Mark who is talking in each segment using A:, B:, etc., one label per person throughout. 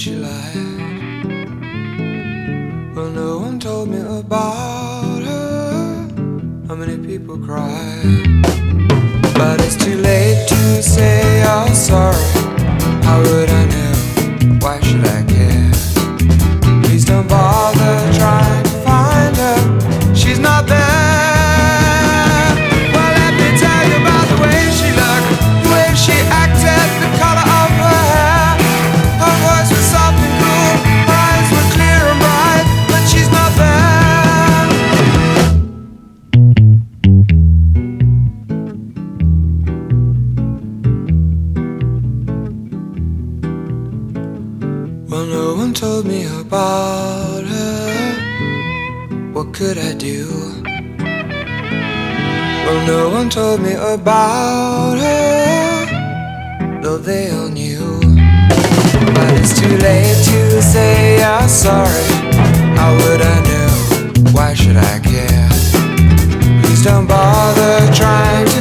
A: she lied. Well, no one told me about her, how many people cried. But it's too late to say I'm sorry. How would I Well, no one told me about her. What could I do? Well, no one told me about her, though they all knew. But it's too late to say you're sorry. How would I know? Why should I care? Please don't bother trying to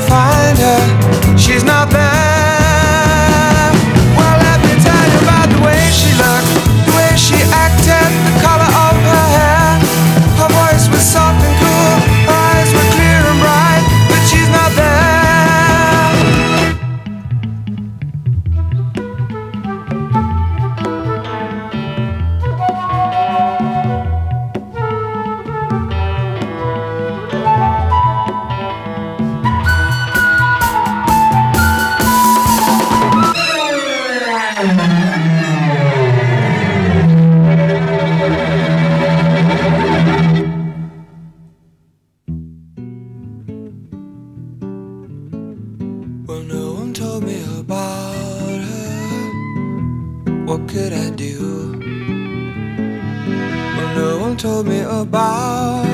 A: could I do? Well, no one told me about